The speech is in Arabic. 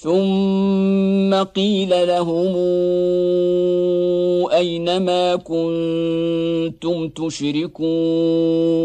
ثم قيل لهم اين ما كنتم تشركون